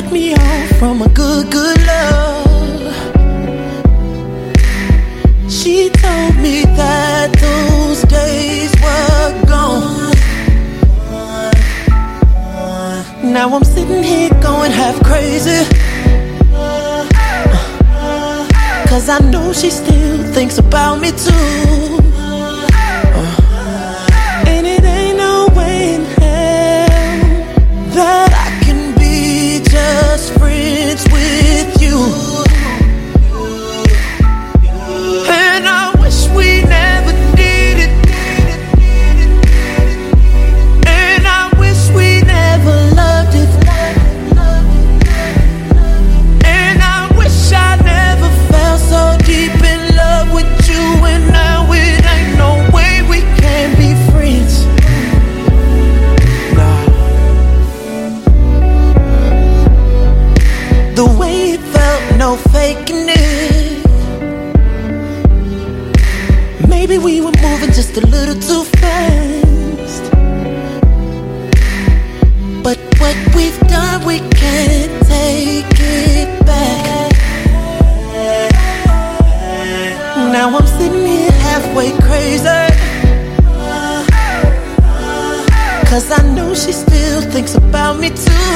cut me off from a good, good love. She told me that those days were gone. Now I'm sitting here going half crazy. Cause I know she still thinks about me too. Uh. no faking it. Maybe we were moving just a little too fast. But what we've done, we can't take it back. Now I'm sitting here halfway crazy. Cause I know she still thinks about me too.